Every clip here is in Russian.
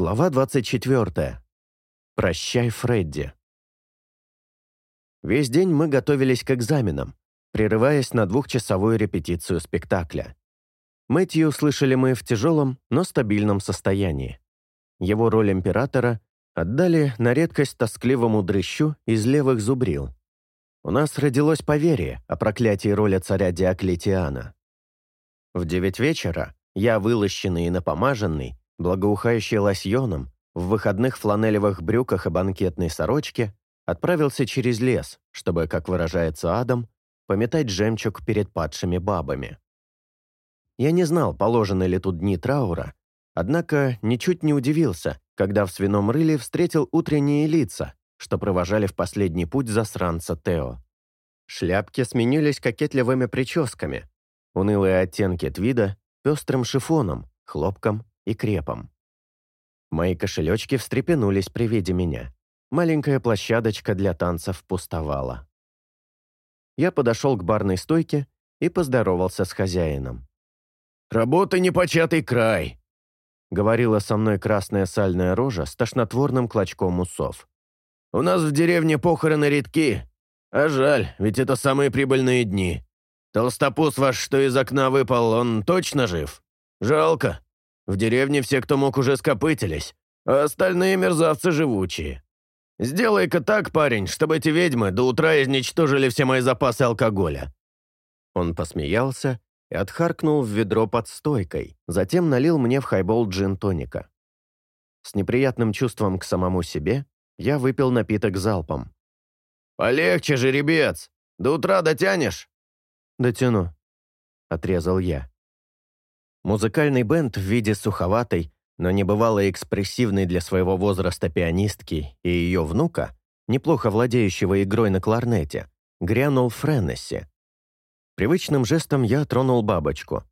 Глава 24. Прощай, Фредди. Весь день мы готовились к экзаменам, прерываясь на двухчасовую репетицию спектакля. Мэтью слышали мы в тяжелом, но стабильном состоянии. Его роль императора отдали на редкость тоскливому дрыщу из левых зубрил. У нас родилось поверье о проклятии роли царя Диоклетиана. В девять вечера я, вылощенный и напомаженный, благоухающий лосьоном, в выходных фланелевых брюках и банкетной сорочке, отправился через лес, чтобы, как выражается Адам, пометать жемчуг перед падшими бабами. Я не знал, положены ли тут дни траура, однако ничуть не удивился, когда в свином рыле встретил утренние лица, что провожали в последний путь засранца Тео. Шляпки сменились кокетливыми прическами, унылые оттенки твида, пестрым шифоном, хлопком и крепом. Мои кошелечки встрепенулись при виде меня. Маленькая площадочка для танцев пустовала. Я подошел к барной стойке и поздоровался с хозяином. «Работа непочатый край», — говорила со мной красная сальная рожа с тошнотворным клочком усов. «У нас в деревне похороны редки. А жаль, ведь это самые прибыльные дни. Толстопуз ваш, что из окна выпал, он точно жив? Жалко. В деревне все, кто мог, уже скопытились, а остальные мерзавцы живучие. Сделай-ка так, парень, чтобы эти ведьмы до утра изничтожили все мои запасы алкоголя». Он посмеялся и отхаркнул в ведро под стойкой, затем налил мне в хайбол джин-тоника. С неприятным чувством к самому себе я выпил напиток залпом. «Полегче, жеребец! До утра дотянешь?» «Дотяну», — отрезал я. Музыкальный бенд в виде суховатой, но небывало экспрессивной для своего возраста пианистки и ее внука, неплохо владеющего игрой на кларнете, грянул в Френнессе. Привычным жестом я тронул бабочку.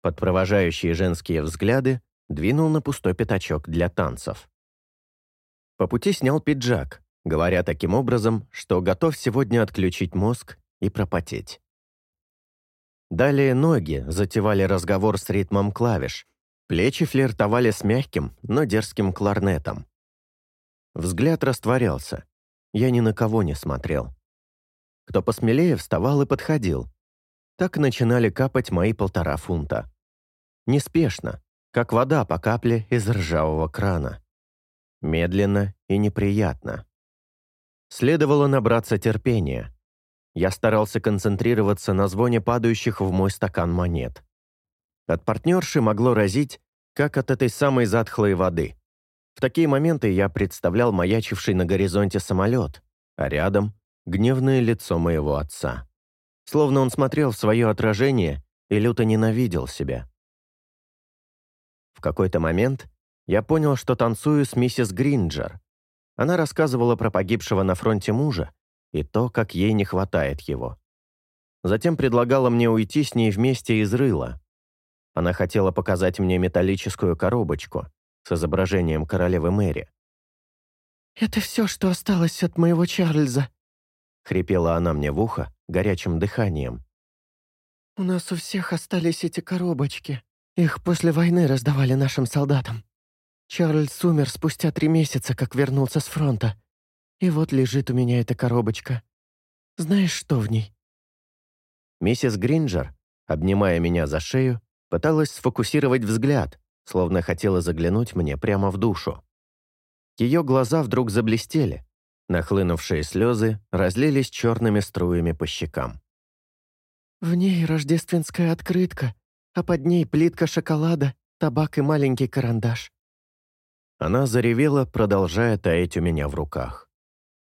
Под провожающие женские взгляды двинул на пустой пятачок для танцев. По пути снял пиджак, говоря таким образом, что готов сегодня отключить мозг и пропотеть. Далее ноги затевали разговор с ритмом клавиш, плечи флиртовали с мягким, но дерзким кларнетом. Взгляд растворялся. Я ни на кого не смотрел. Кто посмелее вставал и подходил. Так начинали капать мои полтора фунта. Неспешно, как вода по капле из ржавого крана. Медленно и неприятно. Следовало набраться терпения, я старался концентрироваться на звоне падающих в мой стакан монет. От партнерши могло разить, как от этой самой затхлой воды. В такие моменты я представлял маячивший на горизонте самолет, а рядом — гневное лицо моего отца. Словно он смотрел в свое отражение и люто ненавидел себя. В какой-то момент я понял, что танцую с миссис Гринджер. Она рассказывала про погибшего на фронте мужа, и то, как ей не хватает его. Затем предлагала мне уйти с ней вместе из рыла. Она хотела показать мне металлическую коробочку с изображением королевы Мэри. «Это все, что осталось от моего Чарльза», — хрипела она мне в ухо горячим дыханием. «У нас у всех остались эти коробочки. Их после войны раздавали нашим солдатам. Чарльз умер спустя три месяца, как вернулся с фронта. И вот лежит у меня эта коробочка. Знаешь, что в ней?» Миссис Гринджер, обнимая меня за шею, пыталась сфокусировать взгляд, словно хотела заглянуть мне прямо в душу. Ее глаза вдруг заблестели, нахлынувшие слезы разлились черными струями по щекам. «В ней рождественская открытка, а под ней плитка шоколада, табак и маленький карандаш». Она заревела, продолжая таять у меня в руках.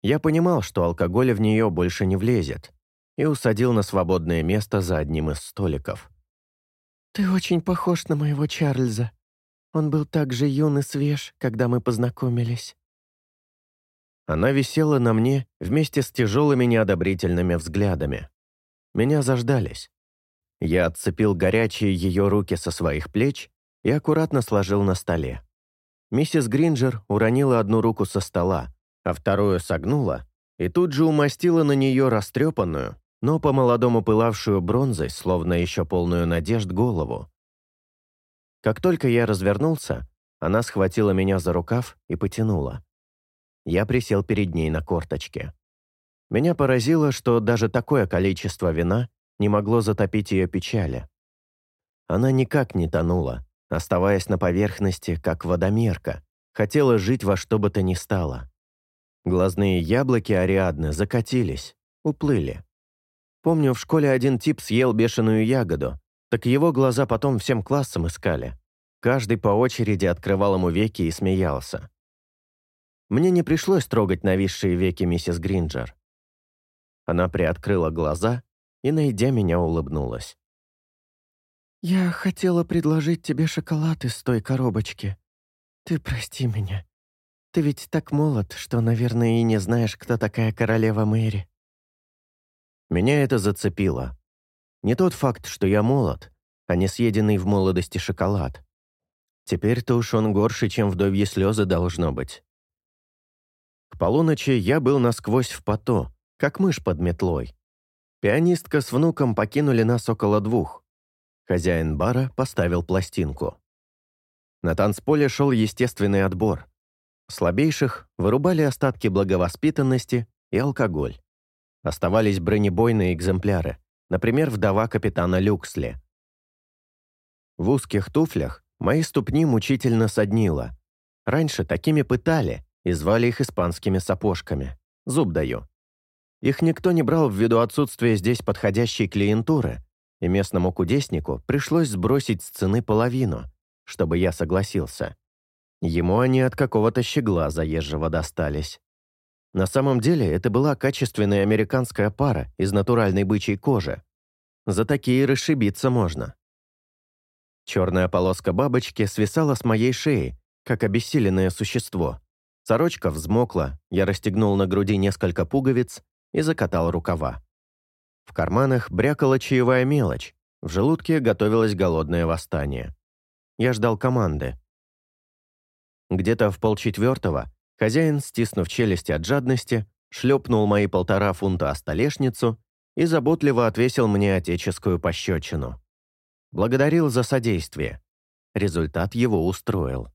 Я понимал, что алкоголя в нее больше не влезет, и усадил на свободное место за одним из столиков. «Ты очень похож на моего Чарльза. Он был так же юн и свеж, когда мы познакомились». Она висела на мне вместе с тяжелыми неодобрительными взглядами. Меня заждались. Я отцепил горячие ее руки со своих плеч и аккуратно сложил на столе. Миссис Гринджер уронила одну руку со стола, а вторую согнула и тут же умастила на нее растрепанную, но по-молодому пылавшую бронзой, словно еще полную надежд, голову. Как только я развернулся, Она схватила меня за рукав и потянула. Я присел перед ней на корточке. Меня поразило, что даже такое количество вина не могло затопить ее печали. Она никак не тонула, оставаясь на поверхности, как водомерка, хотела жить во что бы то ни стало. Глазные яблоки Ариадны закатились, уплыли. Помню, в школе один тип съел бешеную ягоду, так его глаза потом всем классом искали. Каждый по очереди открывал ему веки и смеялся. Мне не пришлось трогать нависшие веки миссис Гринджер. Она приоткрыла глаза и, найдя меня, улыбнулась. «Я хотела предложить тебе шоколад из той коробочки. Ты прости меня. Ты ведь так молод, что, наверное, и не знаешь, кто такая королева Мэри». Меня это зацепило. Не тот факт, что я молод, а не съеденный в молодости шоколад. Теперь-то уж он горше, чем вдовьи слезы должно быть. К полуночи я был насквозь в пото, как мышь под метлой. Пианистка с внуком покинули нас около двух. Хозяин бара поставил пластинку. На танцполе шел естественный отбор. Слабейших вырубали остатки благовоспитанности и алкоголь. Оставались бронебойные экземпляры, например, вдова капитана Люксли. В узких туфлях мои ступни мучительно соднило. Раньше такими пытали и звали их испанскими сапожками. Зуб даю. Их никто не брал ввиду отсутствия здесь подходящей клиентуры, и местному кудеснику пришлось сбросить с цены половину, чтобы я согласился. Ему они от какого-то щегла заезжего достались. На самом деле это была качественная американская пара из натуральной бычьей кожи. За такие расшибиться можно. Черная полоска бабочки свисала с моей шеи, как обессиленное существо. Сорочка взмокла, я расстегнул на груди несколько пуговиц и закатал рукава. В карманах брякала чаевая мелочь, в желудке готовилось голодное восстание. Я ждал команды. Где-то в полчетвертого хозяин, стиснув челюсти от жадности, шлепнул мои полтора фунта о столешницу и заботливо отвесил мне отеческую пощечину. Благодарил за содействие. Результат его устроил.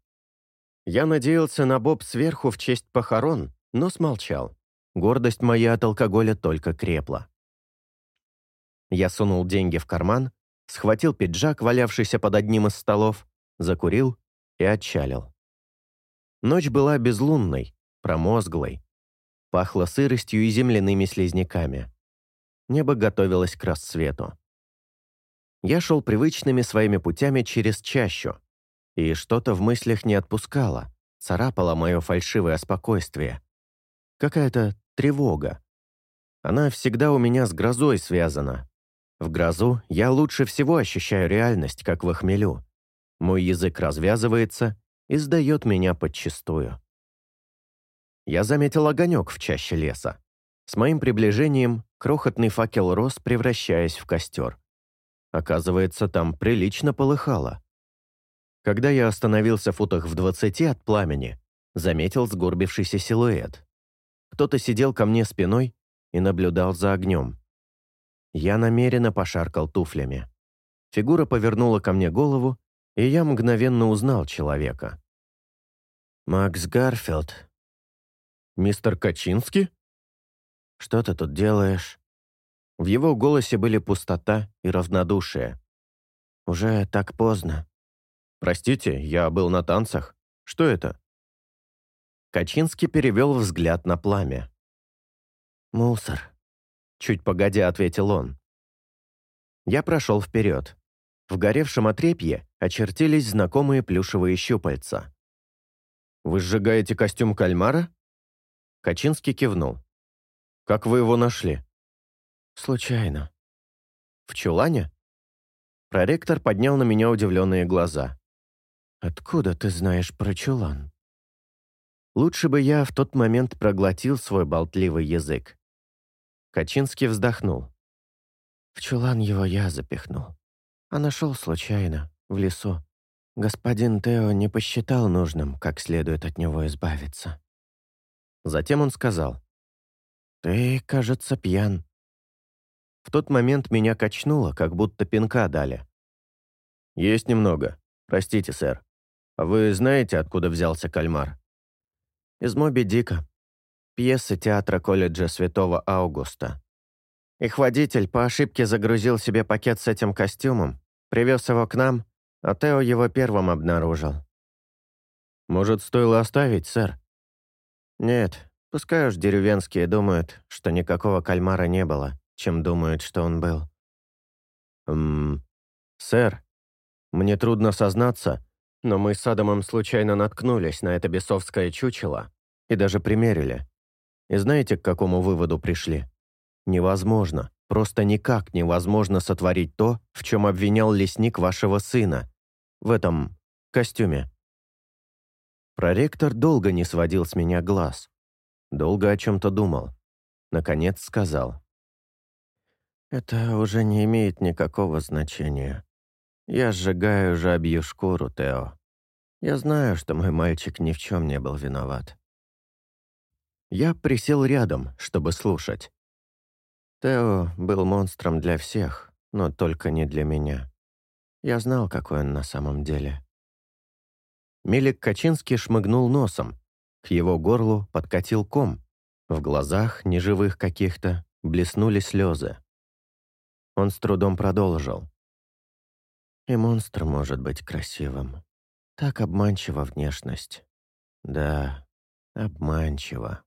Я надеялся на Боб сверху в честь похорон, но смолчал. Гордость моя от алкоголя только крепла. Я сунул деньги в карман, схватил пиджак, валявшийся под одним из столов, закурил и отчалил. Ночь была безлунной, промозглой. Пахло сыростью и земляными слизняками. Небо готовилось к рассвету. Я шел привычными своими путями через чащу, и что-то в мыслях не отпускало, царапало мое фальшивое спокойствие. Какая-то тревога. Она всегда у меня с грозой связана, в грозу я лучше всего ощущаю реальность, как в охмелю. Мой язык развязывается и сдает меня подчистую. Я заметил огонек в чаще леса. С моим приближением крохотный факел рос, превращаясь в костер. Оказывается, там прилично полыхало. Когда я остановился в футах в двадцати от пламени, заметил сгорбившийся силуэт. Кто-то сидел ко мне спиной и наблюдал за огнем. Я намеренно пошаркал туфлями. Фигура повернула ко мне голову, и я мгновенно узнал человека. «Макс Гарфилд». «Мистер Качинский?» «Что ты тут делаешь?» В его голосе были пустота и равнодушие. «Уже так поздно». «Простите, я был на танцах. Что это?» Качинский перевел взгляд на пламя. «Мусор», Чуть погодя ответил он. Я прошел вперед. В горевшем отрепье очертились знакомые плюшевые щупальца. «Вы сжигаете костюм кальмара?» Качинский кивнул. «Как вы его нашли?» «Случайно». «В чулане?» Проректор поднял на меня удивленные глаза. «Откуда ты знаешь про чулан?» Лучше бы я в тот момент проглотил свой болтливый язык. Качинский вздохнул. В чулан его я запихнул. А нашел случайно, в лесу. Господин Тео не посчитал нужным, как следует от него избавиться. Затем он сказал. «Ты, кажется, пьян». В тот момент меня качнуло, как будто пинка дали. «Есть немного. Простите, сэр. А вы знаете, откуда взялся кальмар? Из Моби Дика. Пьесы театра колледжа Святого Августа. Их водитель по ошибке загрузил себе пакет с этим костюмом, привез его к нам, а Тео его первым обнаружил. Может, стоило оставить, сэр? Нет, пускай уж деревенские думают, что никакого кальмара не было, чем думают, что он был. Ммм, сэр, мне трудно сознаться, но мы с Адамом случайно наткнулись на это бесовское чучело и даже примерили. И знаете, к какому выводу пришли? Невозможно, просто никак невозможно сотворить то, в чем обвинял лесник вашего сына. В этом костюме. Проректор долго не сводил с меня глаз. Долго о чем-то думал. Наконец сказал. «Это уже не имеет никакого значения. Я сжигаю жабью шкуру, Тео. Я знаю, что мой мальчик ни в чем не был виноват. Я присел рядом, чтобы слушать. Тео был монстром для всех, но только не для меня. Я знал, какой он на самом деле. Мелик Качинский шмыгнул носом. К его горлу подкатил ком. В глазах, неживых каких-то, блеснули слезы. Он с трудом продолжил. И монстр может быть красивым. Так обманчива внешность. Да, обманчива.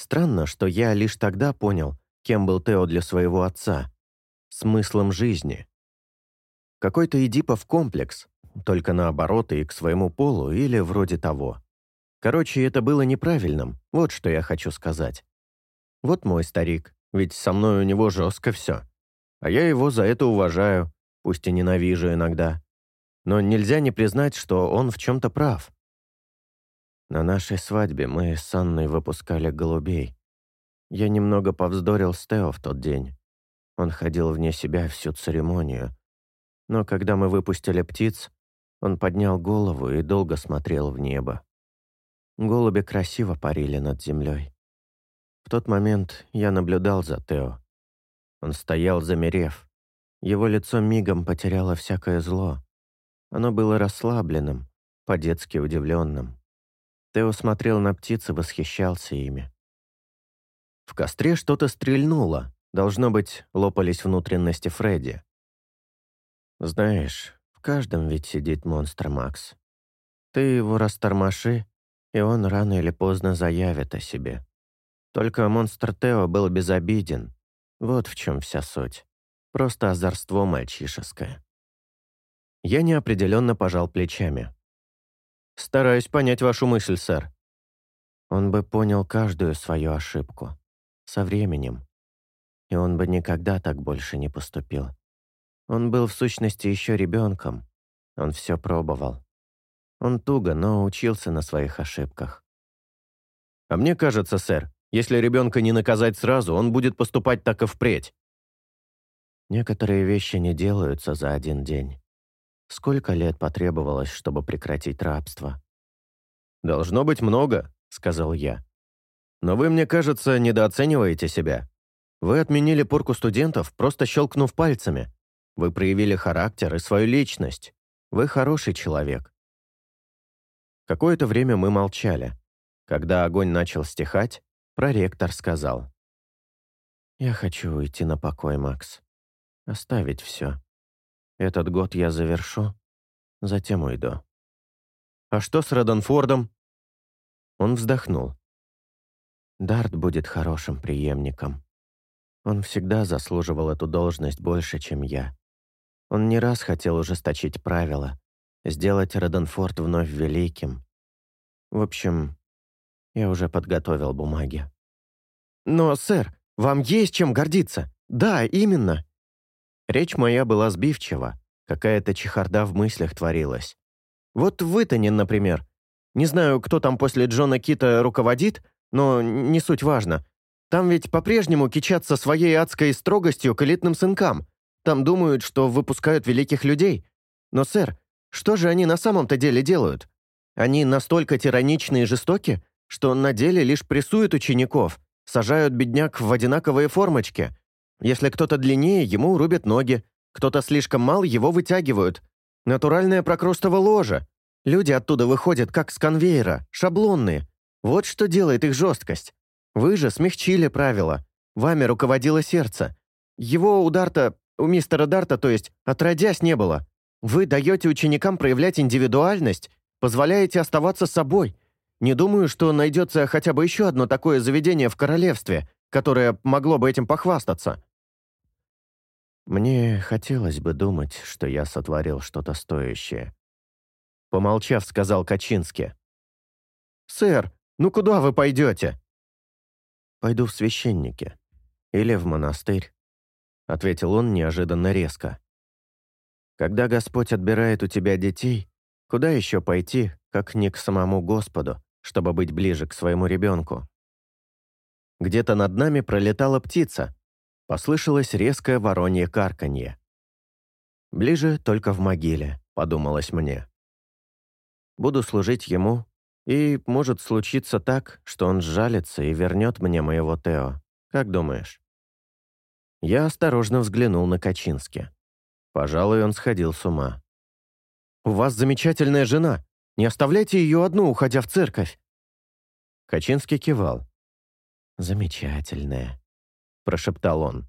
Странно, что я лишь тогда понял, кем был Тео для своего отца. Смыслом жизни. Какой-то Эдипов комплекс, только наоборот и к своему полу или вроде того. Короче, это было неправильным, вот что я хочу сказать. Вот мой старик, ведь со мной у него жестко все. А я его за это уважаю, пусть и ненавижу иногда. Но нельзя не признать, что он в чем-то прав. На нашей свадьбе мы с Анной выпускали голубей. Я немного повздорил с Тео в тот день. Он ходил вне себя всю церемонию. Но когда мы выпустили птиц, он поднял голову и долго смотрел в небо. Голуби красиво парили над землей. В тот момент я наблюдал за Тео. Он стоял, замерев, его лицо мигом потеряло всякое зло. Оно было расслабленным, по-детски удивленным. Тео смотрел на птиц и восхищался ими. В костре что-то стрельнуло. Должно быть, лопались внутренности Фредди. «Знаешь, в каждом ведь сидит монстр, Макс. Ты его растормоши, и он рано или поздно заявит о себе. Только монстр Тео был безобиден. Вот в чем вся суть. Просто озорство мальчишеское. Я неопределенно пожал плечами. «Стараюсь понять вашу мысль, сэр». Он бы понял каждую свою ошибку. Со временем. И он бы никогда так больше не поступил. Он был в сущности еще ребенком. Он все пробовал. Он туго, но учился на своих ошибках. А мне кажется, сэр, если ребенка не наказать сразу, он будет поступать так и впредь. Некоторые вещи не делаются за один день. Сколько лет потребовалось, чтобы прекратить рабство? «Должно быть много», — сказал я. «Но вы, мне кажется, недооцениваете себя. Вы отменили порку студентов, просто щелкнув пальцами. Вы проявили характер и свою личность. Вы хороший человек». Какое-то время мы молчали. Когда огонь начал стихать, проректор сказал. «Я хочу уйти на покой, Макс оставить все. Этот год я завершу, затем уйду. А что с Роденфордом? Он вздохнул. Дарт будет хорошим преемником. Он всегда заслуживал эту должность больше, чем я. Он не раз хотел ужесточить правила, сделать Роденфорд вновь великим. В общем, я уже подготовил бумаги. «Но, сэр, вам есть чем гордиться. Да, именно. Речь моя была сбивчива, какая-то чехарда в мыслях творилась. Вот Вытонин, например. Не знаю, кто там после Джона Кита руководит, но не суть важно. Там ведь по-прежнему кичатся своей адской строгостью к элитным сынкам. Там думают, что выпускают великих людей. Но, сэр, что же они на самом-то деле делают? Они настолько тираничны и жестоки, что на деле лишь прессуют учеников, сажают бедняк в одинаковые формочки, если кто-то длиннее, ему рубят ноги, кто-то слишком мал, его вытягивают. Натуральное прокрустово ложа. Люди оттуда выходят как с конвейера, шаблонные. Вот что делает их жесткость. Вы же смягчили правила. Вами руководило сердце. Его у Дарта, у мистера Дарта, то есть, отродясь не было. Вы даете ученикам проявлять индивидуальность, позволяете оставаться собой. Не думаю, что найдется хотя бы еще одно такое заведение в королевстве, которое могло бы этим похвастаться. Мне хотелось бы думать, что я сотворил что-то стоящее. Помолчав, сказал Качински. «Сэр, ну куда вы пойдете?» «Пойду в священники. Или в монастырь», — ответил он неожиданно резко. «Когда Господь отбирает у тебя детей, куда еще пойти, как не к самому Господу, чтобы быть ближе к своему ребенку?» Где-то над нами пролетала птица. Послышалось резкое воронье карканье. «Ближе только в могиле», — подумалось мне. «Буду служить ему, и может случиться так, что он сжалится и вернет мне моего Тео. Как думаешь?» Я осторожно взглянул на Качински. Пожалуй, он сходил с ума. «У вас замечательная жена. Не оставляйте ее одну, уходя в церковь». Качинский кивал. «Замечательная», — прошептал он.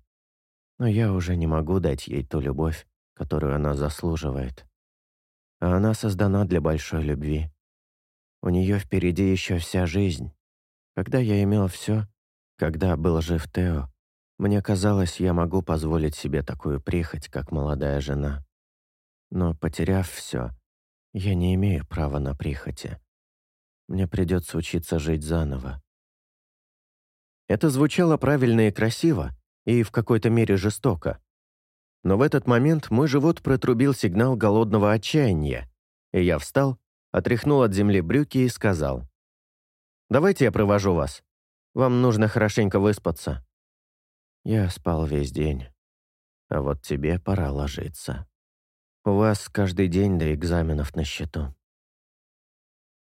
«Но я уже не могу дать ей ту любовь, которую она заслуживает. А она создана для большой любви. У нее впереди еще вся жизнь. Когда я имел все, когда был жив Тео, мне казалось, я могу позволить себе такую прихоть, как молодая жена. Но, потеряв все, я не имею права на прихоти. Мне придется учиться жить заново. Это звучало правильно и красиво, и в какой-то мере жестоко. Но в этот момент мой живот протрубил сигнал голодного отчаяния, и я встал отряхнул от земли брюки и сказал. «Давайте я провожу вас. Вам нужно хорошенько выспаться». Я спал весь день. А вот тебе пора ложиться. У вас каждый день до экзаменов на счету.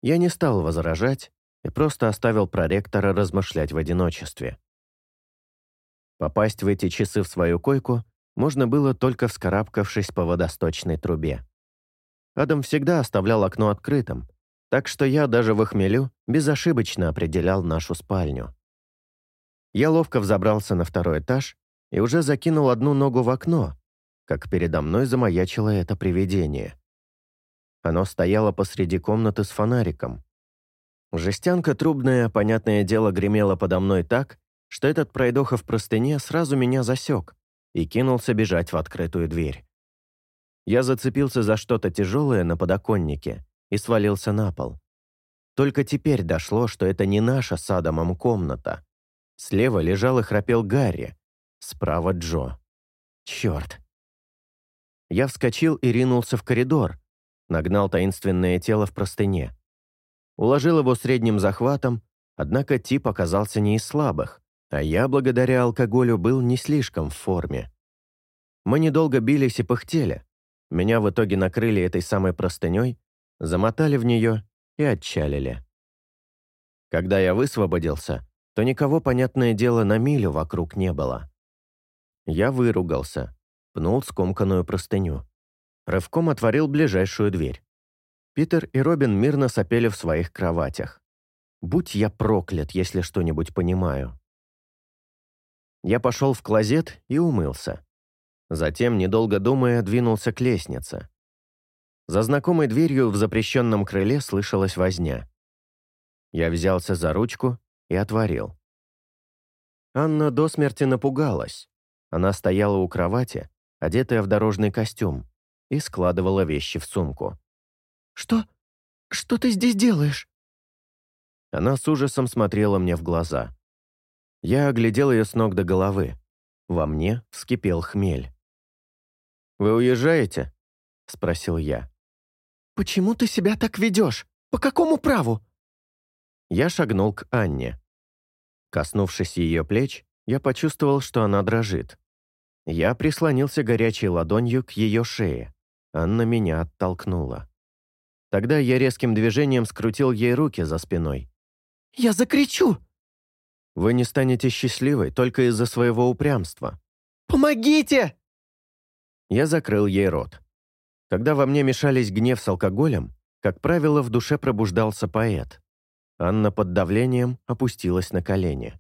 Я не стал возражать и просто оставил проректора размышлять в одиночестве. Попасть в эти часы в свою койку можно было только вскарабкавшись по водосточной трубе. Адам всегда оставлял окно открытым, так что я даже в хмелю безошибочно определял нашу спальню. Я ловко взобрался на второй этаж и уже закинул одну ногу в окно, как передо мной замаячило это привидение. Оно стояло посреди комнаты с фонариком. Жестянка трубная, понятное дело, гремела подо мной так, что этот пройдоха в простыне сразу меня засек и кинулся бежать в открытую дверь. Я зацепился за что-то тяжелое на подоконнике и свалился на пол. Только теперь дошло, что это не наша с Адамом комната. Слева лежал и храпел Гарри, справа Джо. Черт. Я вскочил и ринулся в коридор, нагнал таинственное тело в простыне. Уложил его средним захватом, однако тип оказался не из слабых, а я, благодаря алкоголю, был не слишком в форме. Мы недолго бились и пыхтели, меня в итоге накрыли этой самой простыней, замотали в нее и отчалили. Когда я высвободился, то никого, понятное дело, на милю вокруг не было. Я выругался, пнул скомканную простыню. Рывком отворил ближайшую дверь. Питер и Робин мирно сопели в своих кроватях. Будь я проклят, если что-нибудь понимаю. Я пошел в клозет и умылся. Затем, недолго думая, двинулся к лестнице. За знакомой дверью в запрещенном крыле слышалась возня. Я взялся за ручку и отворил. Анна до смерти напугалась. Она стояла у кровати, одетая в дорожный костюм, и складывала вещи в сумку. «Что? Что ты здесь делаешь?» Она с ужасом смотрела мне в глаза. Я оглядел ее с ног до головы. Во мне вскипел хмель. «Вы уезжаете?» — спросил я. «Почему ты себя так ведешь? По какому праву?» Я шагнул к Анне. Коснувшись ее плеч, я почувствовал, что она дрожит. Я прислонился горячей ладонью к ее шее. Анна меня оттолкнула. Тогда я резким движением скрутил ей руки за спиной. «Я закричу!» «Вы не станете счастливой только из-за своего упрямства». «Помогите!» Я закрыл ей рот. Когда во мне мешались гнев с алкоголем, как правило, в душе пробуждался поэт. Анна под давлением опустилась на колени.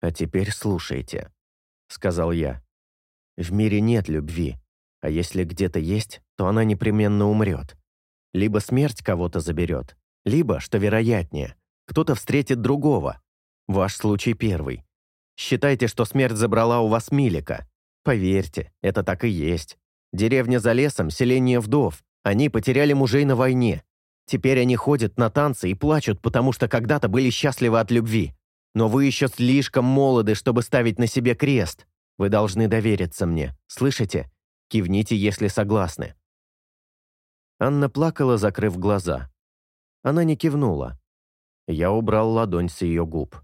«А теперь слушайте», — сказал я. «В мире нет любви, а если где-то есть, то она непременно умрет. Либо смерть кого-то заберет, либо, что вероятнее, кто-то встретит другого. Ваш случай первый. Считайте, что смерть забрала у вас Милика. Поверьте, это так и есть. Деревня за лесом, селение вдов. Они потеряли мужей на войне. Теперь они ходят на танцы и плачут, потому что когда-то были счастливы от любви. Но вы еще слишком молоды, чтобы ставить на себе крест. Вы должны довериться мне. Слышите? Кивните, если согласны». Анна плакала, закрыв глаза. Она не кивнула. Я убрал ладонь с ее губ.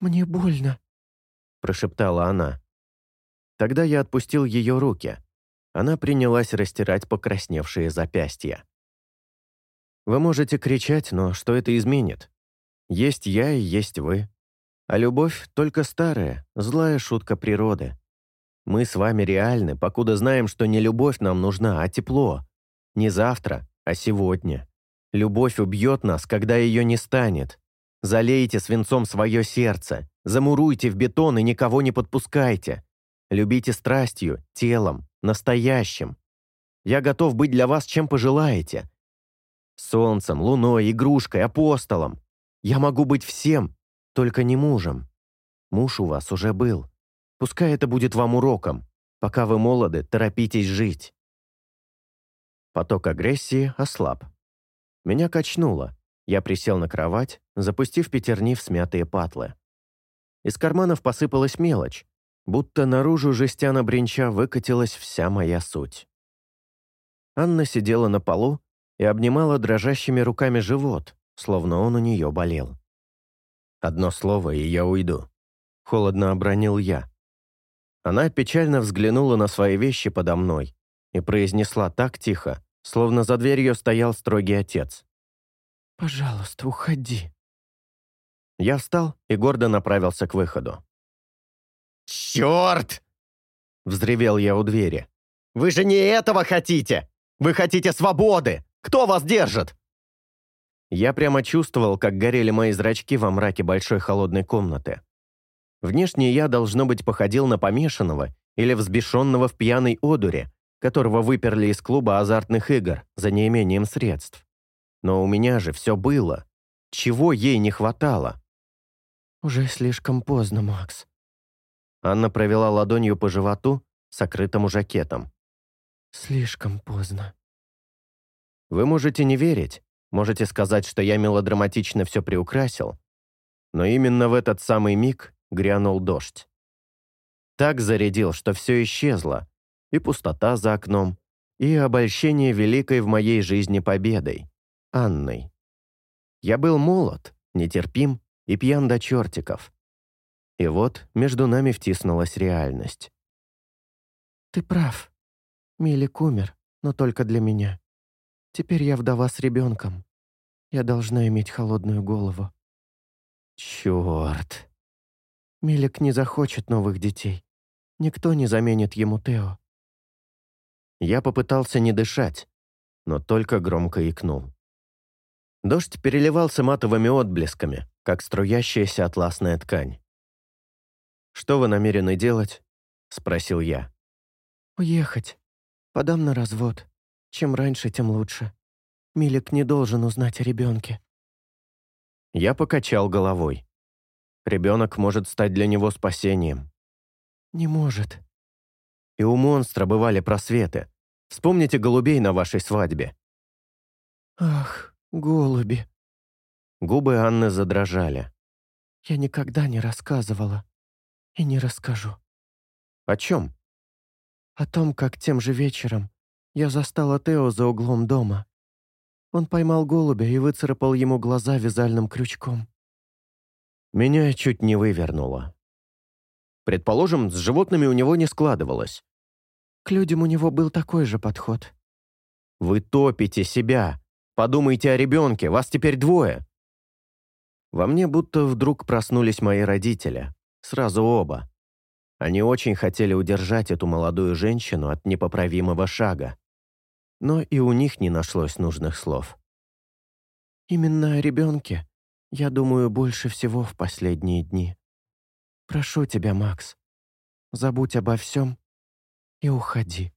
«Мне больно», — прошептала она. Тогда я отпустил ее руки. Она принялась растирать покрасневшие запястья. Вы можете кричать, но что это изменит? Есть я и есть вы. А любовь только старая, злая шутка природы. Мы с вами реальны, покуда знаем, что не любовь нам нужна, а тепло. Не завтра, а сегодня. Любовь убьет нас, когда ее не станет. Залейте свинцом свое сердце, замуруйте в бетон и никого не подпускайте. Любите страстью, телом, настоящим. Я готов быть для вас чем пожелаете, Солнцем, луной, игрушкой, апостолом. Я могу быть всем, только не мужем. Муж у вас уже был. Пускай это будет вам уроком. Пока вы молоды, торопитесь жить. Поток агрессии ослаб. Меня качнуло. Я присел на кровать, запустив пятерни в смятые патлы. Из карманов посыпалась мелочь, будто наружу жестяно бренча выкатилась вся моя суть. Анна сидела на полу, и обнимала дрожащими руками живот, словно он у нее болел. «Одно слово, и я уйду», — холодно обронил я. Она печально взглянула на свои вещи подо мной и произнесла так тихо, словно за дверью стоял строгий отец. «Пожалуйста, уходи». Я встал и гордо направился к выходу. «Черт!» — взревел я у двери. «Вы же не этого хотите! Вы хотите свободы! Кто вас держит?» Я прямо чувствовал, как горели мои зрачки во мраке большой холодной комнаты. Внешне я, должно быть, походил на помешанного или взбешенного в пьяной одуре, которого выперли из клуба азартных игр за неимением средств. Но у меня же все было. Чего ей не хватало? «Уже слишком поздно, Макс». Анна провела ладонью по животу, сокрытому жакетом. «Слишком поздно». Вы можете не верить, можете сказать, что я мелодраматично все приукрасил, но именно в этот самый миг грянул дождь. Так зарядил, что все исчезло, и пустота за окном, и обольщение великой в моей жизни победой, Анной. Я был молод, нетерпим и пьян до чертиков. И вот между нами втиснулась реальность. «Ты прав. Милик умер, но только для меня. Теперь я вдова с ребенком. Я должна иметь холодную голову. Черт. Милик не захочет новых детей. Никто не заменит ему Тео. Я попытался не дышать, но только громко икнул. Дождь переливался матовыми отблесками, как струящаяся атласная ткань. «Что вы намерены делать?» — спросил я. «Уехать. Подам на развод. Чем раньше, тем лучше. Милик не должен узнать о ребенке. Я покачал головой. Ребенок может стать для него спасением. Не может. И у монстра бывали просветы. Вспомните голубей на вашей свадьбе. Ах, голуби. Губы Анны задрожали. Я никогда не рассказывала. И не расскажу. О чем? О том, как тем же вечером я застала Тео за углом дома. Он поймал голубя и выцарапал ему глаза вязальным крючком. Меня чуть не вывернуло. Предположим, с животными у него не складывалось. К людям у него был такой же подход. Вы топите себя. Подумайте о ребенке, вас теперь двое. Во мне будто вдруг проснулись мои родители. Сразу оба. Они очень хотели удержать эту молодую женщину от непоправимого шага. но и у них не нашлось нужных слов. «Именно о ребенке я думаю больше всего в последние дни. Прошу тебя, Макс, забудь обо всем и уходи».